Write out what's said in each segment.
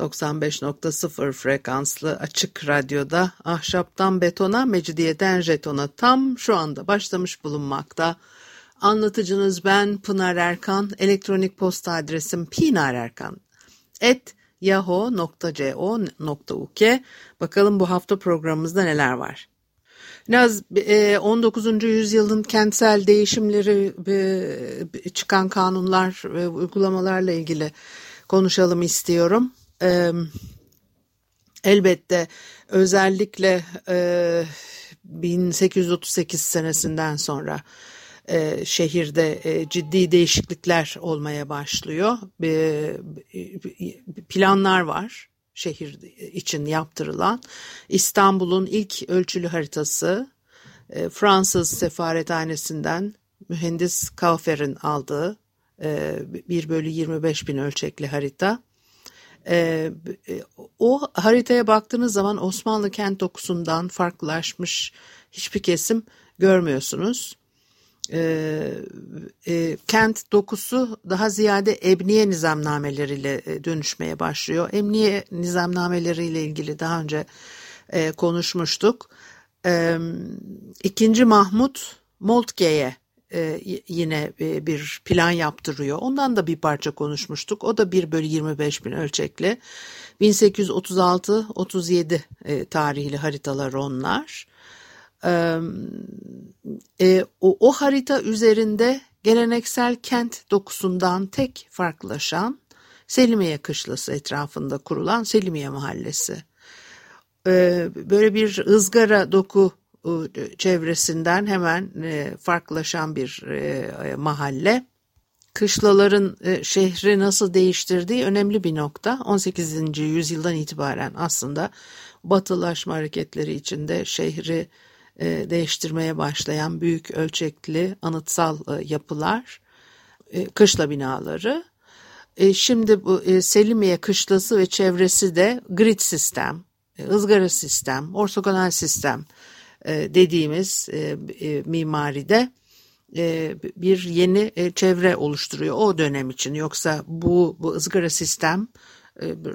95.0 frekanslı açık radyoda ahşaptan betona, mecidiyeden jetona tam şu anda başlamış bulunmakta. Anlatıcınız ben Pınar Erkan, elektronik posta adresim pinarerkan et yahoo.co.uk Bakalım bu hafta programımızda neler var. Biraz 19. E, yüzyılın kentsel değişimleri çıkan kanunlar ve uygulamalarla ilgili konuşalım istiyorum. Elbette özellikle 1838 senesinden sonra şehirde ciddi değişiklikler olmaya başlıyor. Planlar var şehir için yaptırılan İstanbul'un ilk ölçülü haritası e, Fransız sefarethanesinden mühendis Kaufer'in aldığı e, 1 bölü 25 bin ölçekli harita. E, o haritaya baktığınız zaman Osmanlı kent dokusundan farklılaşmış hiçbir kesim görmüyorsunuz e, e, kent dokusu daha ziyade emniye nizamnameleriyle e, dönüşmeye başlıyor. Emniye nizamnameleriyle ilgili daha önce e, konuşmuştuk. E, İkinci Mahmut Moltke'ye e, yine e, bir plan yaptırıyor. Ondan da bir parça konuşmuştuk. O da 1 bölü 25 bin ölçekli. 1836-37 e, tarihli haritalar onlar o, o harita üzerinde geleneksel kent dokusundan tek farklılaşan Selimiye Kışlası etrafında kurulan Selimiye Mahallesi. Böyle bir ızgara doku çevresinden hemen e, farklılaşan bir e, mahalle. Kışlaların e, şehri nasıl değiştirdiği önemli bir nokta. 18. yüzyıldan itibaren aslında batılaşma hareketleri içinde şehri e, değiştirmeye başlayan büyük ölçekli anıtsal e, yapılar, e, kışla binaları. Şimdi bu Selimiye kışlası ve çevresi de grid sistem, ızgara sistem, ortogonal sistem dediğimiz mimaride bir yeni çevre oluşturuyor o dönem için. Yoksa bu, bu ızgara sistem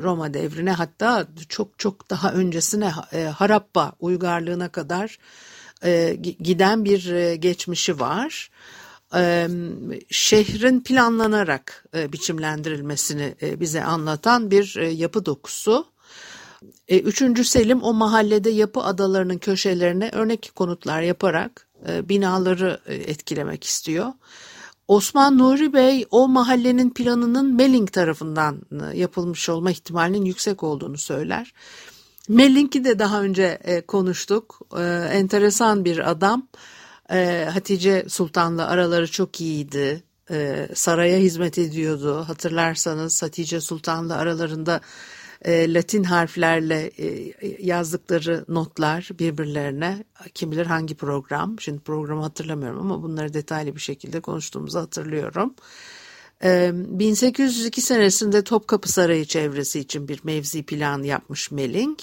Roma devrine hatta çok çok daha öncesine Harappa uygarlığına kadar e, giden bir e, geçmişi var. E, şehrin planlanarak biçimlendirilmesini bize anlatan bir yapı dokusu. Üçüncü Selim o mahallede yapı adalarının köşelerine örnek konutlar yaparak binaları etkilemek istiyor. Osman Nuri Bey o mahallenin planının Melling tarafından yapılmış olma ihtimalinin yüksek olduğunu söyler. Mellink'i de daha önce e, konuştuk. E, enteresan bir adam. E, Hatice Sultan'la araları çok iyiydi. E, saraya hizmet ediyordu. Hatırlarsanız Hatice Sultan'la aralarında e, Latin harflerle e, yazdıkları notlar birbirlerine kim bilir hangi program. Şimdi programı hatırlamıyorum ama bunları detaylı bir şekilde konuştuğumuzu hatırlıyorum. 1802 senesinde Topkapı Sarayı çevresi için bir mevzi plan yapmış Melling.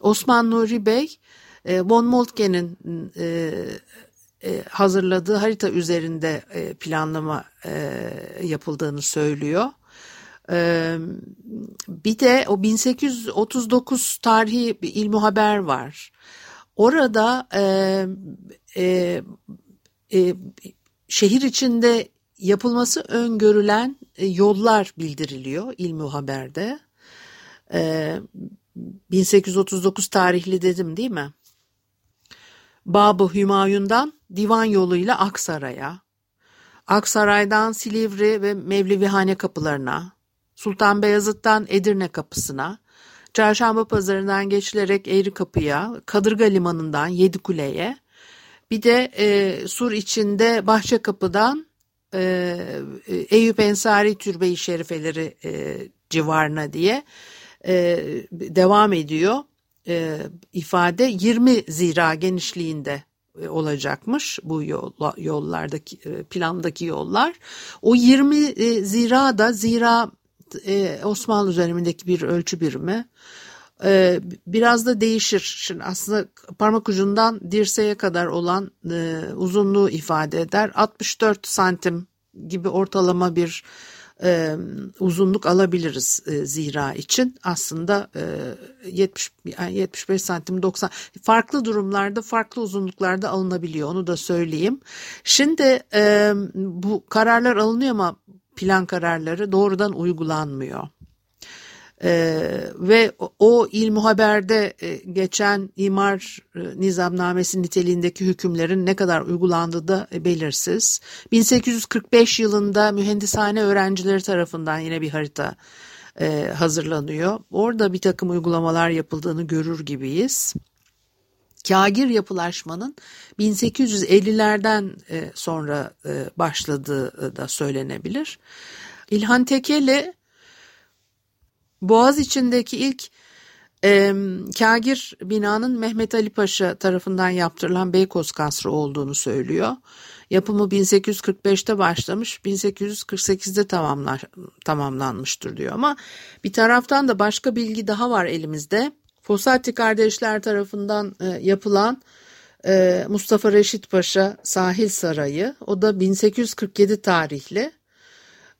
Osman Nuri Bey e, von Moltke'nin e, e, hazırladığı harita üzerinde e, planlama e, yapıldığını söylüyor. Bir de o 1839 tarihi ilmi haber var. Orada e, e, e, şehir içinde yapılması öngörülen yollar bildiriliyor ilmi haberde. E, 1839 tarihli dedim değil mi? Babı Hümayun'dan divan yoluyla Aksaray'a, Aksaray'dan Silivri ve Mevlivihane kapılarına, Sultan Beyazıt'tan Edirne kapısına, Çarşamba pazarından geçilerek Eğri Kapı'ya, Kadırga Limanı'ndan Yedikule'ye, bir de e, Sur içinde Bahçe Kapı'dan e, Eyüp Ensari Türbe-i Şerifeleri e, civarına diye e, devam ediyor. E, ifade 20 zira genişliğinde e, olacakmış bu yolla, yollardaki e, plandaki yollar. O 20 e, zira da zira e, Osmanlı dönemindeki bir ölçü birimi. E, biraz da değişir. Şimdi aslında parmak ucundan dirseğe kadar olan e, uzunluğu ifade eder. 64 santim gibi ortalama bir e, uzunluk alabiliriz e, zira için. Aslında e, 70 yani 75 santim 90 farklı durumlarda farklı uzunluklarda alınabiliyor onu da söyleyeyim. Şimdi e, bu kararlar alınıyor ama plan kararları doğrudan uygulanmıyor. Ee, ve o il muhaberde e, geçen imar e, nizamnamesi niteliğindeki hükümlerin ne kadar uygulandığı da e, belirsiz. 1845 yılında mühendishane öğrencileri tarafından yine bir harita e, hazırlanıyor. Orada bir takım uygulamalar yapıldığını görür gibiyiz. Kagir yapılaşmanın 1850'lerden e, sonra e, başladığı da söylenebilir. İlhan Tekeli Boğaz içindeki ilk e, kagir binanın Mehmet Ali Paşa tarafından yaptırılan Beykoz Kasrı olduğunu söylüyor. Yapımı 1845'te başlamış, 1848'de tamamlar, tamamlanmıştır diyor ama bir taraftan da başka bilgi daha var elimizde. Fosati kardeşler tarafından e, yapılan e, Mustafa Reşit Paşa Sahil Sarayı, o da 1847 tarihli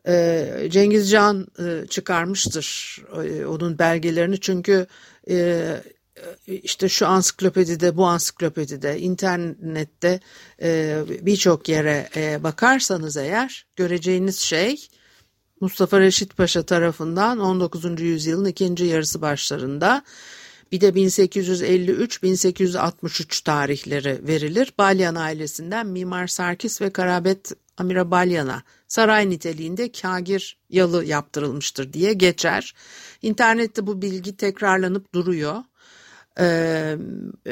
e, Cengiz Can e, çıkarmıştır e, onun belgelerini çünkü e, işte şu ansiklopedide bu ansiklopedide internette e, birçok yere e, bakarsanız eğer göreceğiniz şey Mustafa Reşit Paşa tarafından 19. yüzyılın ikinci yarısı başlarında bir de 1853-1863 tarihleri verilir. Balyan ailesinden Mimar Sarkis ve Karabet Amira Balyan'a saray niteliğinde kagir yalı yaptırılmıştır diye geçer. İnternette bu bilgi tekrarlanıp duruyor. Ee,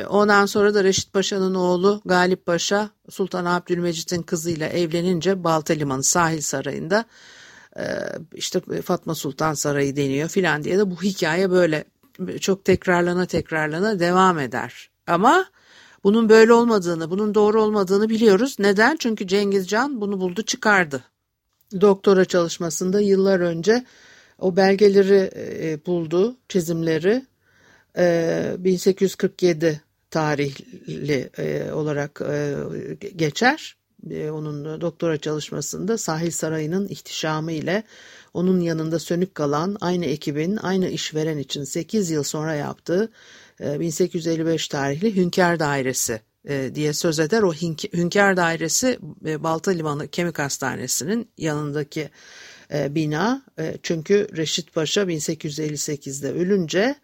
ondan sonra da Reşit Paşa'nın oğlu Galip Paşa Sultan Abdülmecit'in kızıyla evlenince Balta Limanı sahil sarayında e, işte Fatma Sultan Sarayı deniyor filan diye de bu hikaye böyle çok tekrarlana tekrarlana devam eder. Ama bunun böyle olmadığını, bunun doğru olmadığını biliyoruz. Neden? Çünkü Cengiz Can bunu buldu çıkardı. Doktora çalışmasında yıllar önce o belgeleri e, buldu, çizimleri. E, 1847 tarihli e, olarak e, geçer. E, onun doktora çalışmasında Sahil Sarayı'nın ihtişamı ile onun yanında sönük kalan aynı ekibin aynı işveren için 8 yıl sonra yaptığı 1855 tarihli Hünkar Dairesi e, diye söz eder. O Hünkar Dairesi e, Balta Limanı Kemik Hastanesi'nin yanındaki e, bina. Çünkü Reşit Paşa 1858'de ölünce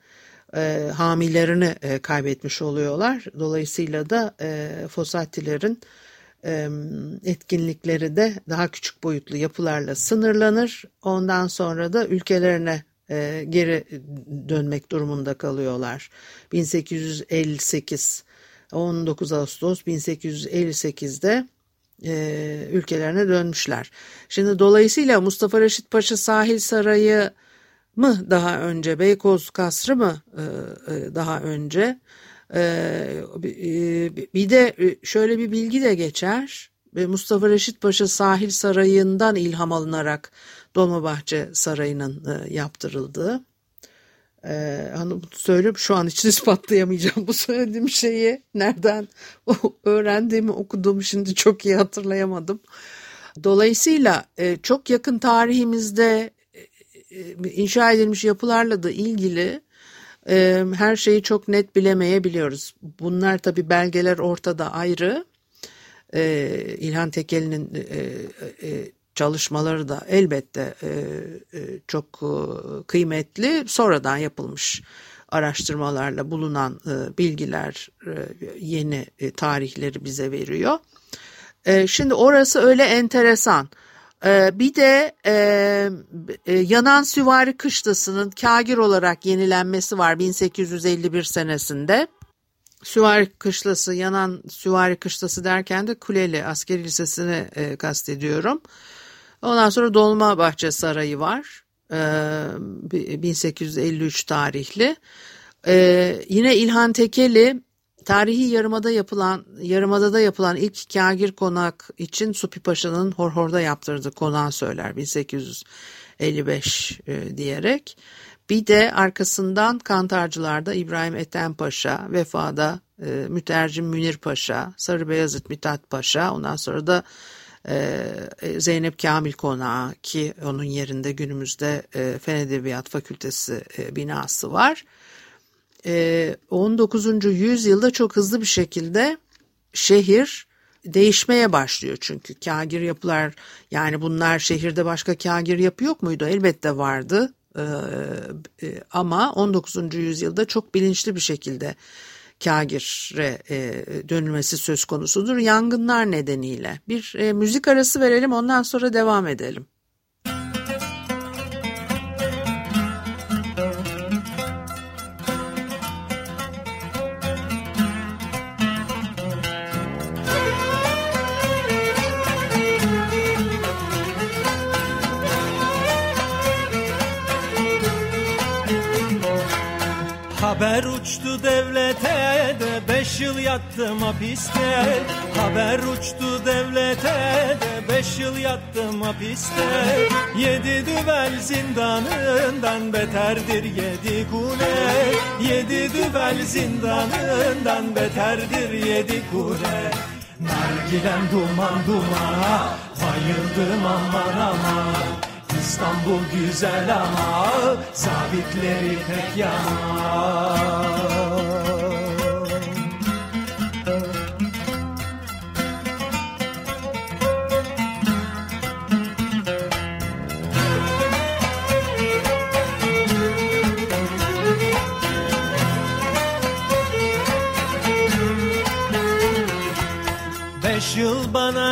hamilerini kaybetmiş oluyorlar. Dolayısıyla da Fosatilerin etkinlikleri de daha küçük boyutlu yapılarla sınırlanır. Ondan sonra da ülkelerine e, geri dönmek durumunda kalıyorlar. 1858 19 Ağustos 1858'de e, ülkelerine dönmüşler. Şimdi dolayısıyla Mustafa Reşit Paşa Sahil Sarayı mı daha önce Beykoz Kasrı mı e, e, daha önce bir de şöyle bir bilgi de geçer. Mustafa Reşit Paşa Sahil Sarayı'ndan ilham alınarak Dolmabahçe Sarayı'nın e, yaptırıldığı. Ee, hani söylüyorum şu an için ispatlayamayacağım bu söylediğim şeyi. Nereden öğrendiğimi okuduğumu şimdi çok iyi hatırlayamadım. Dolayısıyla e, çok yakın tarihimizde e, e inşa edilmiş yapılarla da ilgili e, her şeyi çok net bilemeyebiliyoruz. Bunlar tabi belgeler ortada ayrı. E, İlhan Tekeli'nin e, e, çalışmaları da elbette e, e, çok e, kıymetli. Sonradan yapılmış araştırmalarla bulunan e, bilgiler e, yeni e, tarihleri bize veriyor. E, şimdi orası öyle enteresan. E, bir de e, e, Yanan Süvari Kışlası'nın kagir olarak yenilenmesi var 1851 senesinde. Süvari Kışlası, Yanan Süvari Kışlası derken de Kuleli Askeri Lisesi'ni e, kastediyorum. Ondan sonra Dolmabahçe Sarayı var. 1853 tarihli. Yine İlhan Tekeli tarihi yarımada yapılan yarımadada yapılan ilk kagir konak için Supi Paşa'nın Horhor'da yaptırdığı konağı söyler 1855 diyerek. Bir de arkasından Kantarcılar'da İbrahim Ethem Paşa, Vefa'da e, Mütercim Münir Paşa, Sarı Beyazıt Mithat Paşa, ondan sonra da e, Zeynep Kamil Konağı ki onun yerinde günümüzde e, Fen Edebiyat Fakültesi e, binası var. E, 19. yüzyılda çok hızlı bir şekilde şehir değişmeye başlıyor çünkü kagir yapılar yani bunlar şehirde başka kagir yapı yok muydu? Elbette vardı ee, e, ama 19. yüzyılda çok bilinçli bir şekilde kagire e, dönülmesi söz konusudur yangınlar nedeniyle. Bir e, müzik arası verelim ondan sonra devam edelim. Devlete de beş yıl yattım hapiste. Haber uçtu devlete de beş yıl yattım hapiste. Yedi düvel zindanından beterdir yedi kule. Yedi düvel zindanından beterdir yedi kule. Nargilem duman dumana bayıldım aman aman İstanbul güzel ama sabitleri pek yaman. Beş yıl bana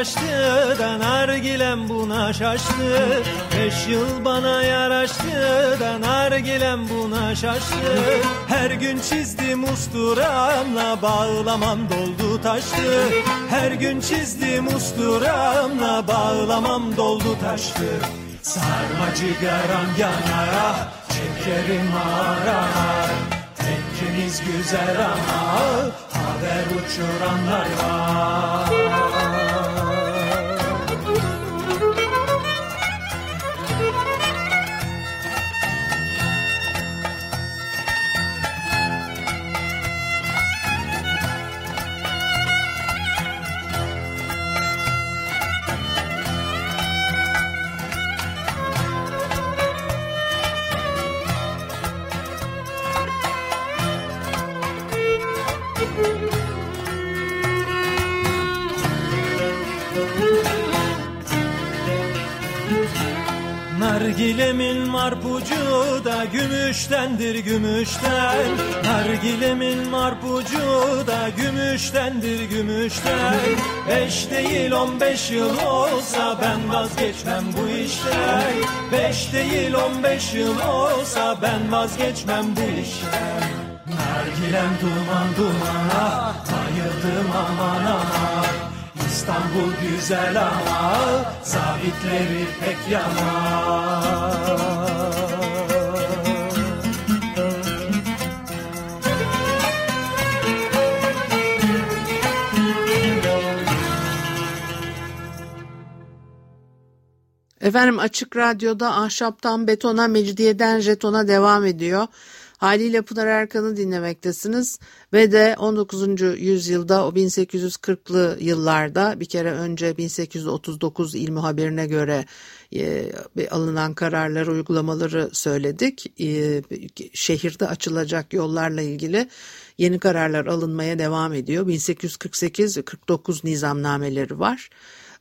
yaraştı da nargilem buna şaştı. Beş yıl bana yaraştı da nargilem buna şaştı. Her gün çizdim usturamla bağlamam doldu taştı. Her gün çizdim usturamla bağlamam doldu taştı. Sarmacı garam yana çekerim arar Tekkimiz güzel ama haber uçuranlar var Nargilemin marpucu da gümüştendir gümüşten. Nargilemin marpucu da gümüştendir gümüşten. Beş değil on beş yıl olsa ben vazgeçmem bu işten. Beş değil on beş yıl olsa ben vazgeçmem bu işten. Nargilem duman dumana bayıldım aman aman İstanbul güzel ama zabitleri pek yaman. Efendim Açık Radyo'da ahşaptan betona, mecidiyeden jetona devam ediyor. Haliyle Pınar Erkan'ı dinlemektesiniz ve de 19. yüzyılda o 1840'lı yıllarda bir kere önce 1839 il haberine göre e, alınan kararlar uygulamaları söyledik. E, şehirde açılacak yollarla ilgili yeni kararlar alınmaya devam ediyor. 1848 ve 49 nizamnameleri var.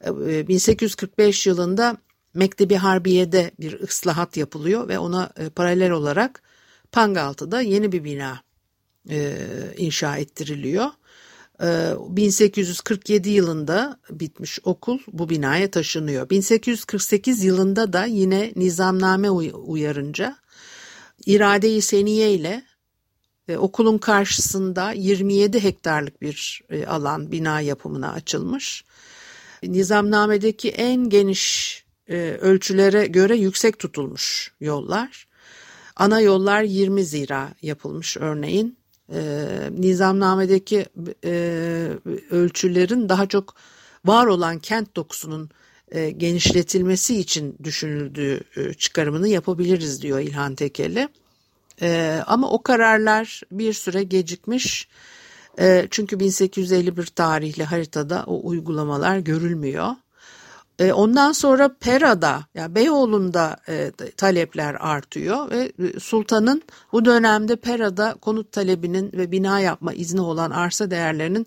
E, 1845 yılında Mektebi Harbiye'de bir ıslahat yapılıyor ve ona e, paralel olarak Pangaltı'da yeni bir bina e, inşa ettiriliyor. E, 1847 yılında bitmiş okul bu binaya taşınıyor. 1848 yılında da yine nizamname uyarınca irade-i seniye ile e, okulun karşısında 27 hektarlık bir e, alan bina yapımına açılmış. Nizamnamedeki en geniş ölçülere göre yüksek tutulmuş yollar. Ana yollar 20 zira yapılmış örneğin. E, nizamnamedeki e, ölçülerin daha çok var olan kent dokusunun e, genişletilmesi için düşünüldüğü e, çıkarımını yapabiliriz diyor İlhan Tekeli. E, ama o kararlar bir süre gecikmiş. E, çünkü 1851 tarihli haritada o uygulamalar görülmüyor. E, ondan sonra Pera'da yani Beyoğlu'nda e, talepler artıyor ve e, sultanın bu dönemde Pera'da konut talebinin ve bina yapma izni olan arsa değerlerinin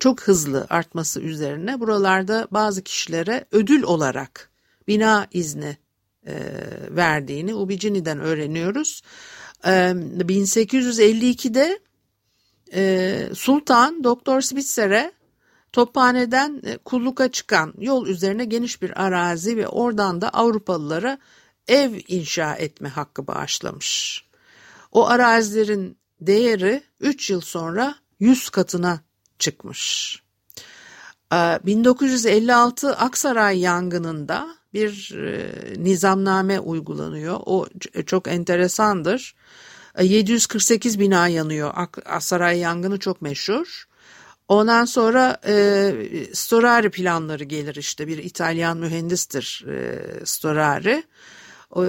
çok hızlı artması üzerine buralarda bazı kişilere ödül olarak bina izni verdiğini Ubicini'den öğreniyoruz. E, 1852'de e, Sultan Doktor Spitzer'e Tophane'den e, kulluka çıkan yol üzerine geniş bir arazi ve oradan da Avrupalılara ev inşa etme hakkı bağışlamış. O arazilerin değeri 3 yıl sonra 100 katına çıkmış. 1956 Aksaray yangınında bir e, nizamname uygulanıyor. O çok enteresandır. 748 bina yanıyor. Aksaray yangını çok meşhur. Ondan sonra e, Storari planları gelir işte bir İtalyan mühendistir e, Storari. O,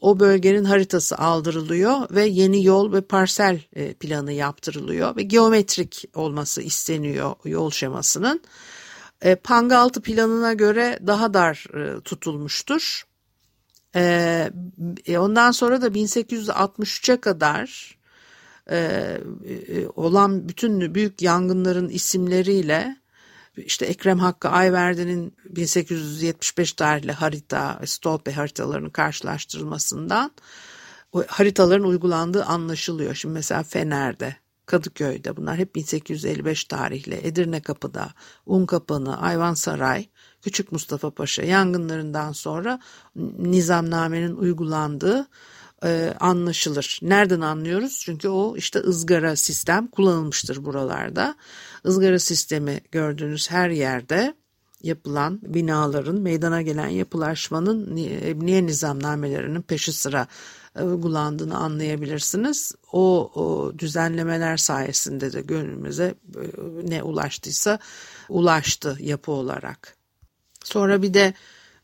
o bölgenin haritası aldırılıyor ve yeni yol ve parsel e, planı yaptırılıyor ve geometrik olması isteniyor yol şemasının. E, Pangaltı planına göre daha dar e, tutulmuştur. E, e ondan sonra da 1863'e kadar e, e, olan bütün büyük yangınların isimleriyle işte Ekrem Hakkı Ayverdi'nin 1875 tarihli harita, Stolpe haritalarının karşılaştırılmasından haritaların uygulandığı anlaşılıyor. Şimdi mesela Fener'de, Kadıköy'de bunlar hep 1855 tarihli, Edirne Kapı'da, Unkapanı, Ayvansaray, Küçük Mustafa Paşa yangınlarından sonra nizamnamenin uygulandığı e, anlaşılır. Nereden anlıyoruz? Çünkü o işte ızgara sistem kullanılmıştır buralarda. Izgara sistemi gördüğünüz her yerde yapılan binaların meydana gelen yapılaşmanın niye nizamnamelerinin peşi sıra e, uygulandığını anlayabilirsiniz. O, o düzenlemeler sayesinde de gönlümüze e, ne ulaştıysa ulaştı yapı olarak. Sonra bir de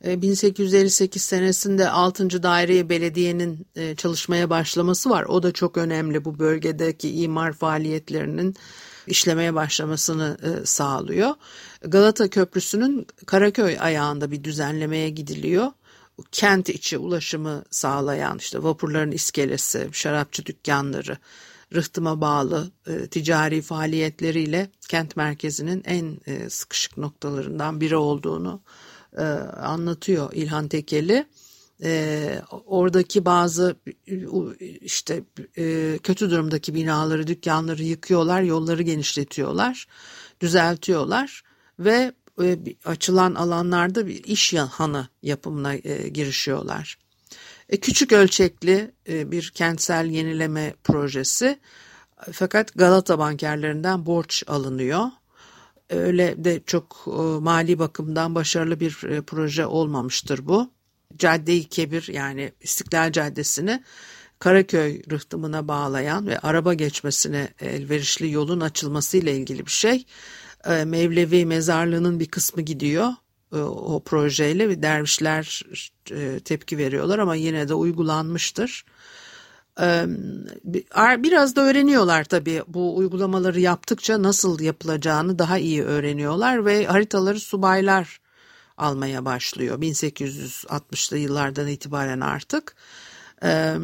1858 e, senesinde 6. Daireye belediyenin e, çalışmaya başlaması var. O da çok önemli bu bölgedeki imar faaliyetlerinin işlemeye başlamasını e, sağlıyor. Galata Köprüsü'nün Karaköy ayağında bir düzenlemeye gidiliyor. Kent içi ulaşımı sağlayan işte vapurların iskelesi, şarapçı dükkanları, rıhtıma bağlı ticari faaliyetleriyle kent merkezinin en sıkışık noktalarından biri olduğunu e, anlatıyor İlhan Tekeli. E, oradaki bazı işte e, kötü durumdaki binaları, dükkanları yıkıyorlar, yolları genişletiyorlar, düzeltiyorlar ve açılan alanlarda bir iş hanı yapımına e, girişiyorlar. Küçük ölçekli bir kentsel yenileme projesi fakat Galata bankerlerinden borç alınıyor öyle de çok e, mali bakımdan başarılı bir e, proje olmamıştır bu. Cadde-i Kebir yani İstiklal Caddesi'ni Karaköy rıhtımına bağlayan ve araba geçmesine elverişli yolun açılmasıyla ilgili bir şey. E, Mevlevi mezarlığının bir kısmı gidiyor o projeyle ve dervişler tepki veriyorlar ama yine de uygulanmıştır. Biraz da öğreniyorlar tabii bu uygulamaları yaptıkça nasıl yapılacağını daha iyi öğreniyorlar ve haritaları subaylar almaya başlıyor 1860'lı yıllardan itibaren artık. E,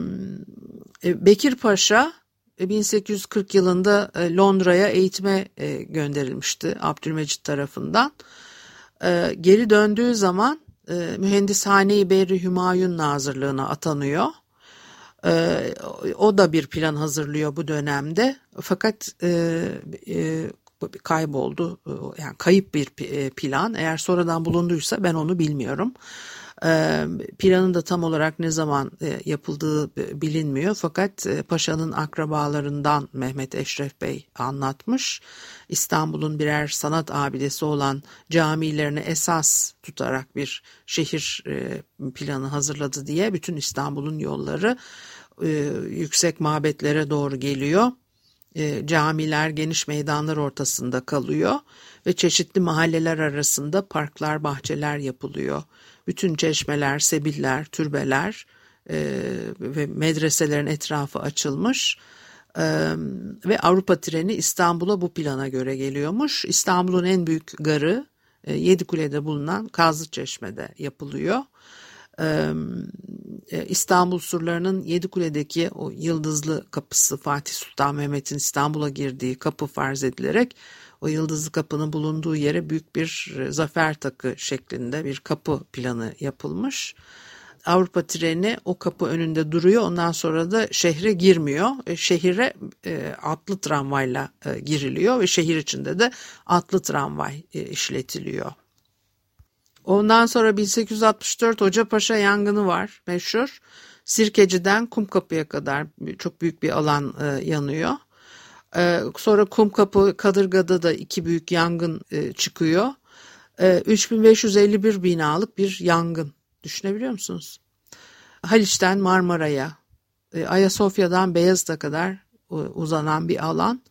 Bekir Paşa 1840 yılında e, Londra'ya eğitime e, gönderilmişti Abdülmecit tarafından. Geri döndüğü zaman Mühendishane-i Berri Hümayun Nazırlığı'na atanıyor e, o da bir plan hazırlıyor bu dönemde. Fakat e, e, kayboldu. Yani kayıp bir e, plan. Eğer sonradan bulunduysa ben onu bilmiyorum. E, planın da tam olarak ne zaman e, yapıldığı bilinmiyor fakat e, Paşa'nın akrabalarından Mehmet Eşref Bey anlatmış. İstanbul'un birer sanat abidesi olan camilerini esas tutarak bir şehir e, planı hazırladı diye bütün İstanbul'un yolları e, yüksek mabetlere doğru geliyor. E, camiler geniş meydanlar ortasında kalıyor ve çeşitli mahalleler arasında parklar, bahçeler yapılıyor. Bütün çeşmeler, sebiller, türbeler e, ve medreselerin etrafı açılmış. Ee, ve Avrupa treni İstanbul'a bu plana göre geliyormuş. İstanbul'un en büyük garı e, Yedikule'de bulunan Kazlıçeşme'de yapılıyor. E, İstanbul surlarının Yedikule'deki o yıldızlı kapısı Fatih Sultan Mehmet'in İstanbul'a girdiği kapı farz edilerek o yıldızlı kapının bulunduğu yere büyük bir e, zafer takı şeklinde bir kapı planı yapılmış. Avrupa treni o kapı önünde duruyor. Ondan sonra da şehre girmiyor. E, şehire atlı tramvayla giriliyor ve şehir içinde de atlı tramvay işletiliyor. Ondan sonra 1864 Hocapaşa yangını var meşhur. Sirkeci'den Kumkapı'ya kadar çok büyük bir alan e, yanıyor. E, sonra Kumkapı Kadırga'da da iki büyük yangın e, çıkıyor. E, 3551 binalık bir yangın Düşünebiliyor musunuz? Haliç'ten Marmara'ya, e, Ayasofya'dan Beyazıt'a kadar e, uzanan bir alan.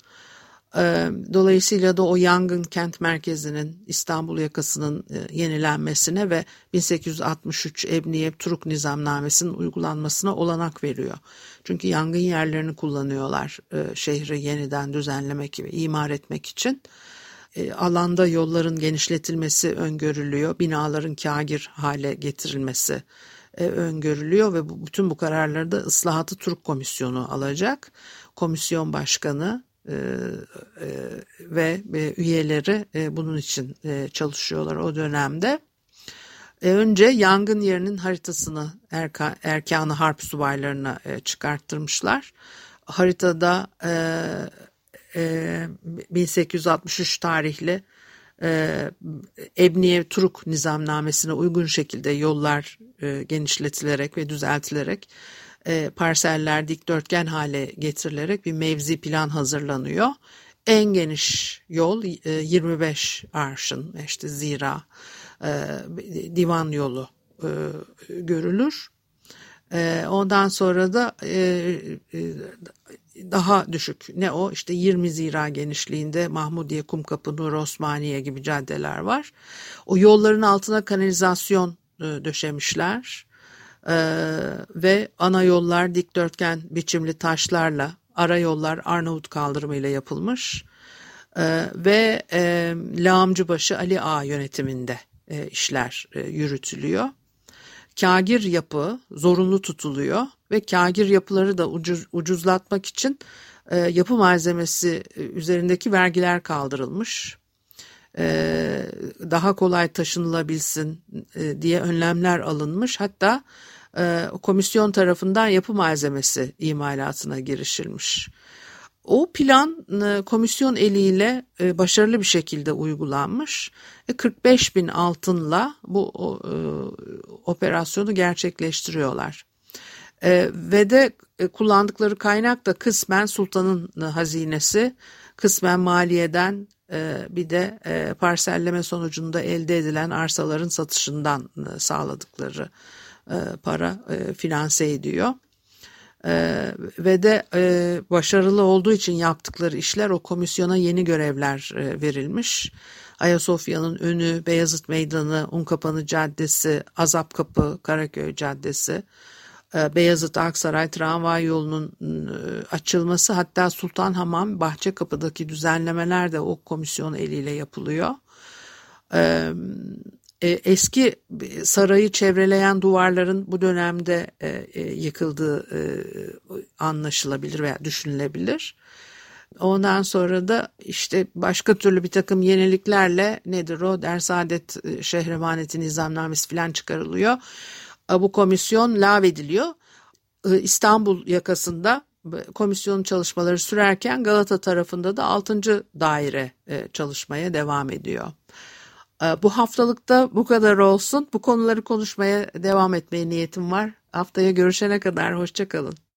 E, dolayısıyla da o yangın kent merkezinin İstanbul yakasının yenilenmesine ve 1863 Ebniye Turuk Nizamnamesi'nin uygulanmasına olanak veriyor. Çünkü yangın yerlerini kullanıyorlar şehri yeniden düzenlemek ve imar etmek için. E, alanda yolların genişletilmesi öngörülüyor. Binaların kagir hale getirilmesi e, öngörülüyor ve bütün bu kararları da ıslahatı Türk Komisyonu alacak. Komisyon başkanı e, e, ve e, üyeleri e, bunun için e, çalışıyorlar o dönemde. E, önce yangın yerinin haritasını erka, erkanı harp subaylarına e, çıkarttırmışlar. Haritada e, e, 1863 tarihli e, Ebniye Turuk nizamnamesine uygun şekilde yollar e, genişletilerek ve düzeltilerek e, parseller dikdörtgen hale getirilerek bir mevzi plan hazırlanıyor. En geniş yol e, 25 arşın işte zira e, divan yolu e, görülür. E, ondan sonra da e, e, daha düşük ne o işte 20 zira genişliğinde Mahmudiye, Kumkapı, Nur Osmaniye gibi caddeler var. O yolların altına kanalizasyon e, döşemişler ve ana yollar dikdörtgen biçimli taşlarla ara yollar Arnavut kaldırımı ile yapılmış e, ve e, Lağımcıbaşı Ali Ağa yönetiminde e, işler e, yürütülüyor. Kagir yapı zorunlu tutuluyor ve kagir yapıları da ucuz, ucuzlatmak için e, yapı malzemesi üzerindeki vergiler kaldırılmış. E, daha kolay taşınılabilsin e, diye önlemler alınmış. Hatta e, komisyon tarafından yapı malzemesi imalatına girişilmiş. O plan komisyon eliyle başarılı bir şekilde uygulanmış. 45 e, bin altınla bu operasyonu gerçekleştiriyorlar. Ve de kullandıkları kaynak da kısmen sultanın hazinesi, kısmen maliyeden bir de parselleme sonucunda elde edilen arsaların satışından sağladıkları para finanse ediyor. Ee, ve de e, başarılı olduğu için yaptıkları işler o komisyona yeni görevler e, verilmiş. Ayasofya'nın önü, Beyazıt Meydanı, Unkapanı Caddesi, Azap Kapı, Karaköy Caddesi, e, Beyazıt Aksaray tramvay yolunun e, açılması hatta Sultanhamam Bahçekapı'daki düzenlemeler de o komisyon eliyle yapılıyor. E, e, eski sarayı çevreleyen duvarların bu dönemde e, e, yıkıldığı anlaşılabilir veya düşünülebilir. Ondan sonra da işte başka türlü bir takım yeniliklerle nedir o Dersaadet Şehremaneti Nizamnamesi falan çıkarılıyor. Bu komisyon lağvediliyor. İstanbul yakasında komisyonun çalışmaları sürerken Galata tarafında da 6. daire çalışmaya devam ediyor. E, bu haftalıkta bu kadar olsun. Bu konuları konuşmaya devam etmeye niyetim var. Haftaya görüşene kadar hoşçakalın.